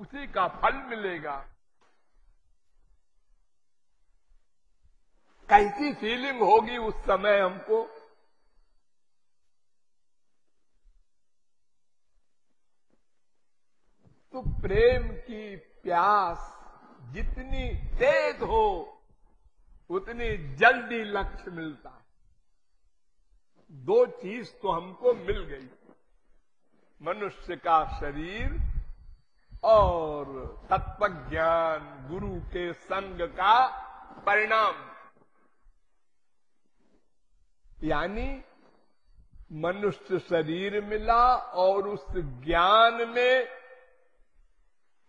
उसी का फल मिलेगा। कैसी फीलिंग होगी उस समय हमको? तो प्रेम की प्यास जितनी तेज हो, उतनी जल्दी लक्ष्य मिलता है। दो चीज़ तो हमको मिल गई। मनुष्य का शरीर और तत्व ज्ञान गुरु के संग का परिणाम। यानी मनुष्य शरीर मिला और उस ज्ञान में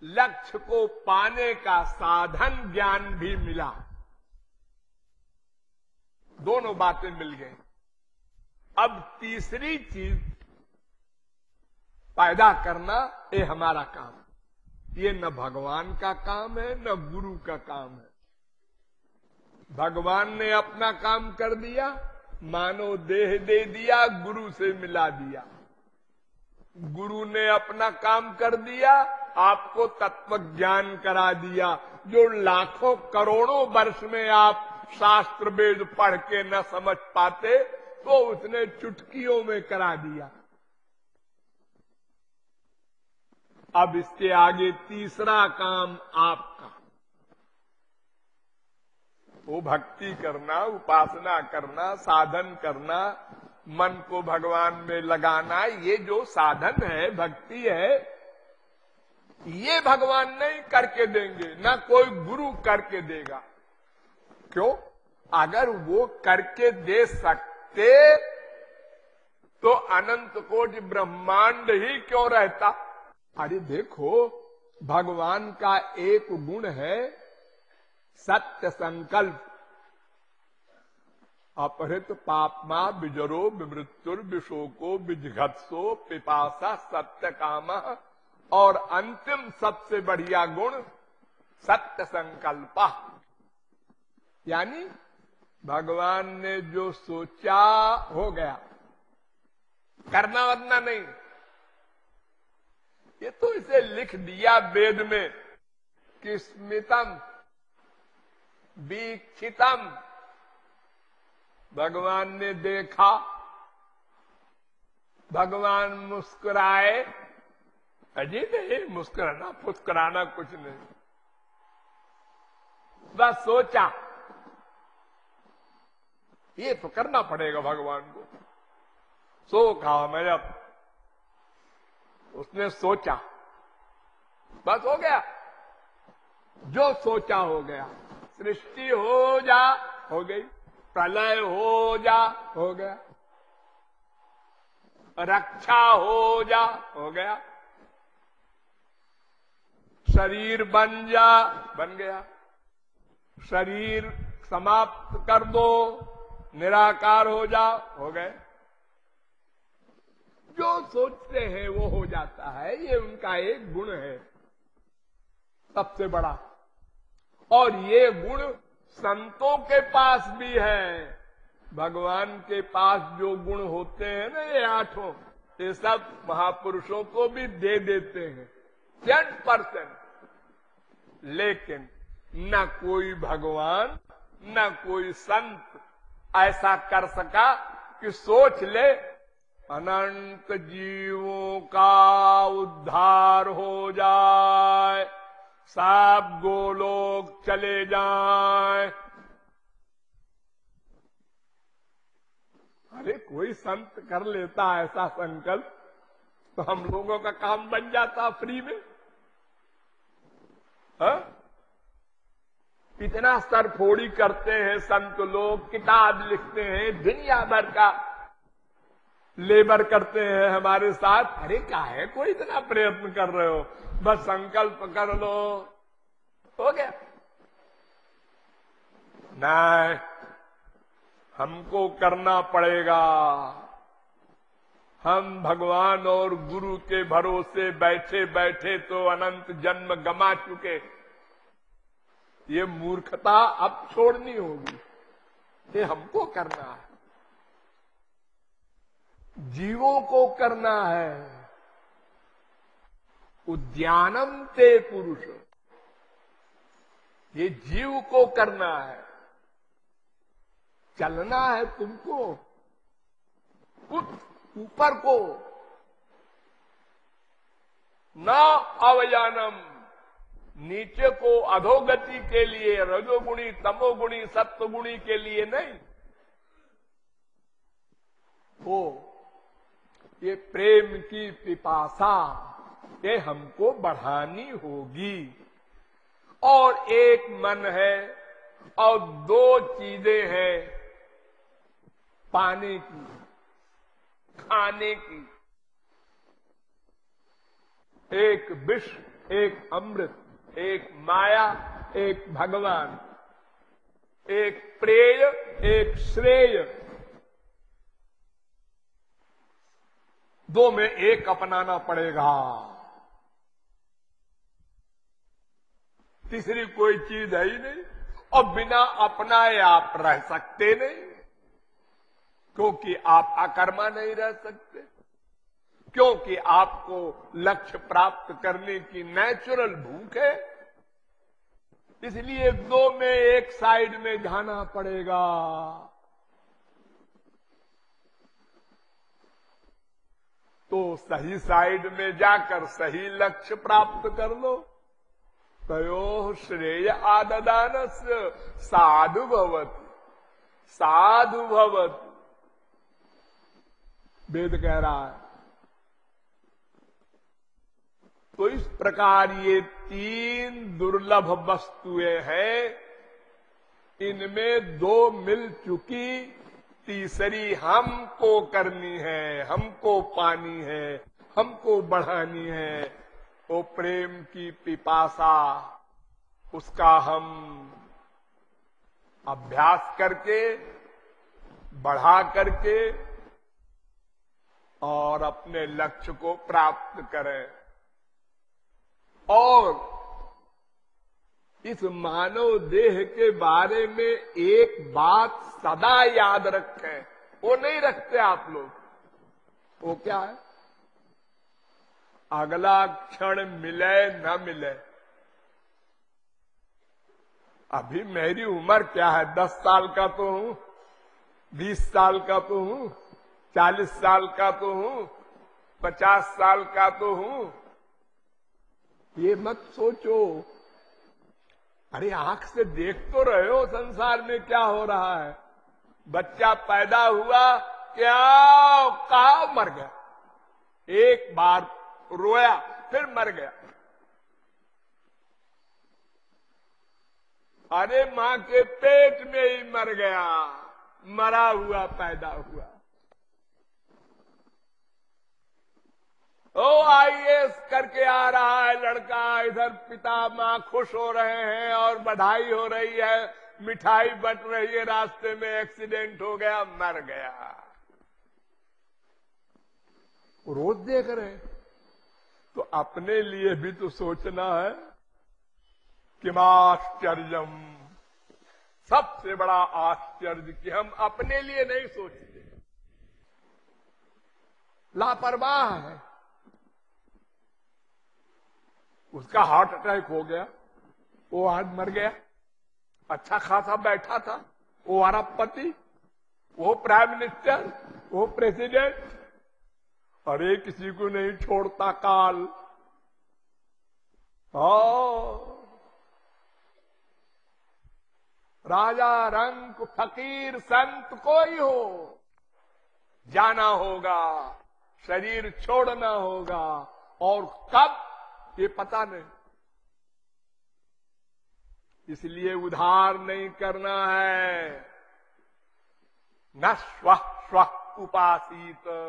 लक्ष्य को पाने का साधन ज्ञान भी मिला। दोनों बातें मिल गई। अब तीसरी चीज़, पैदा करना, ये हमारा काम। ये न भगवान का काम है, न गुरु का काम है। भगवान ने अपना काम कर दिया, मानो देह दे दिया, गुरु से मिला दिया। गुरु ने अपना काम कर दिया, आपको तत्व ज्ञान करा दिया। जो लाखों करोड़ों वर्ष में आप शास्त्र वेद पढ़ के न समझ पाते तो उसने चुटकियों में करा दिया। अब इसके आगे तीसरा काम आपका। वो भक्ति करना, उपासना करना, साधन करना, मन को भगवान में लगाना, ये जो साधन है, भक्ति है, ये भगवान नहीं करके देंगे, ना कोई गुरु करके देगा। क्यों? अगर वो करके दे सकते तो अनंत कोटि ब्रह्मांड ही क्यों रहता? अरे देखो, भगवान का एक गुण है सत्य संकल्प। अपहृत पापमा बिजरो विमृत्युर विशोको बिजघत्सो पिपासा सत्य काम। और अंतिम सबसे बढ़िया गुण सत्य संकल्प। यानी भगवान ने जो सोचा हो गया। करना वरना नहीं। ये तो इसे लिख दिया वेद में कि स्मितम, वीक्षितम। भगवान ने देखा, भगवान मुस्कुराए। अजी नहीं, मुस्कुराना फुस्कुराना कुछ नहीं। बस सोचा, ये तो करना पड़ेगा भगवान को। सो कहा मैं अब उसने सोचा। बस हो गया। जो सोचा हो गया। सृष्टि हो जा, हो गई। प्रलय हो जा, हो गया। रक्षा हो जा, हो गया। शरीर बन जा, बन गया। शरीर समाप्त कर दो। निराकार हो जा, हो गए। जो सोचते हैं वो हो जाता है। ये उनका एक गुण है, सबसे बड़ा। और ये गुण संतों के पास भी है। भगवान के पास जो गुण होते हैं ना, ये आठों, ये सब महापुरुषों को भी दे देते हैं। टेन परसेंट लेकिन न कोई भगवान, न कोई संत ऐसा कर सका कि सोच ले अनंत जीवों का उद्धार हो जाए, सब गोलोक चले जाए अरे, कोई संत कर लेता ऐसा संकल्प तो हम लोगों का काम बन जाता फ्री में हा? इतना सरफोड़ी करते हैं, संत लोग किताब लिखते हैं, दुनिया भर का लेबर करते हैं हमारे साथ। अरे क्या है? कोई इतना प्रयत्न कर रहे हो? बस संकल्प कर लो। हो गया। नहीं हमको करना पड़ेगा। हम भगवान और गुरु के भरोसे बैठे बैठे तो अनंत जन्म गमा चुके। ये मूर्खता अब छोड़नी होगी। ये हमको करना है। जीवों को करना है। उद्यानम ते पुरुष। ये जीव को करना है। चलना है तुमको। कुछ ऊपर को। न अवयानम नीचे को अधोगति के लिए, रजोगुणी, तमोगुणी, सत्वगुणी के लिए नहीं। हो ये प्रेम की पिपासा, ये हमको बढ़ानी होगी। और एक मन है और दो चीज़ें हैं, पाने की, खाने की। एक विष, एक अमृत, एक माया, एक भगवान। एक प्रेय, एक श्रेय। दो में एक अपनाना पड़ेगा। तीसरी कोई चीज़ है ही नहीं। और बिना अपनाए आप रह सकते नहीं, क्योंकि आप अकर्मा नहीं रह सकते। क्योंकि आपको लक्ष्य प्राप्त करने की नेचुरल भूख है। इसलिए दो में एक साइड में जाना पड़ेगा। तो सही साइड में जाकर सही लक्ष्य प्राप्त कर लो। तयो श्रेय आददान साधु भवत साधु भवत। वेद कह रहा है तो इस प्रकार ये तीन दुर्लभ वस्तुएँ हैं, इनमें दो मिल चुकी तीसरी हमको करनी है, हमको पानी है, हमको बढ़ानी है। वो प्रेम की पिपासा, उसका हम अभ्यास करके, बढ़ा करके और अपने लक्ष्य को प्राप्त करें। और इस मानव देह के बारे में एक बात सदा याद रखें। वो नहीं रखते आप लोग। वो क्या है? अगला क्षण मिले न मिले। अभी मेरी उम्र क्या है? दस साल का तो हूँ, बीस साल का तो हूँ, चालीस साल का तो हूँ, पचास साल का तो हूँ। ये मत सोचो अरे आँख से देख तो रहे हो संसार में क्या हो रहा है। बच्चा पैदा हुआ, क्या, कहा मर गया? एक बार रोया, फिर मर गया। अरे माँ के पेट में ही मर गया, मरा हुआ, पैदा हुआ। ओ आईएएस करके आ रहा है लड़का। इधर पिता माँ खुश हो रहे हैं और बधाई हो रही है। मिठाई बट रही है। रास्ते में एक्सीडेंट हो गया, मर गया। रोज देख रहे तो अपने लिए भी तो सोचना है कि आश्चर्यम। सबसे बड़ा आश्चर्य कि हम अपने लिए नहीं सोचते। लापरवाह है। उसका हार्ट अटैक हो गया, वो आज मर गया। अच्छा खासा बैठा था, वो अरबपति वो प्राइम मिनिस्टर, वो प्रेसिडेंट। अरे किसी को नहीं छोड़ता काल। राजा रंग फकीर संत कोई हो, जाना होगा, शरीर छोड़ना होगा, और कब ये पता नहीं। इसलिए उधार नहीं करना है। न स्व स्व उपासित।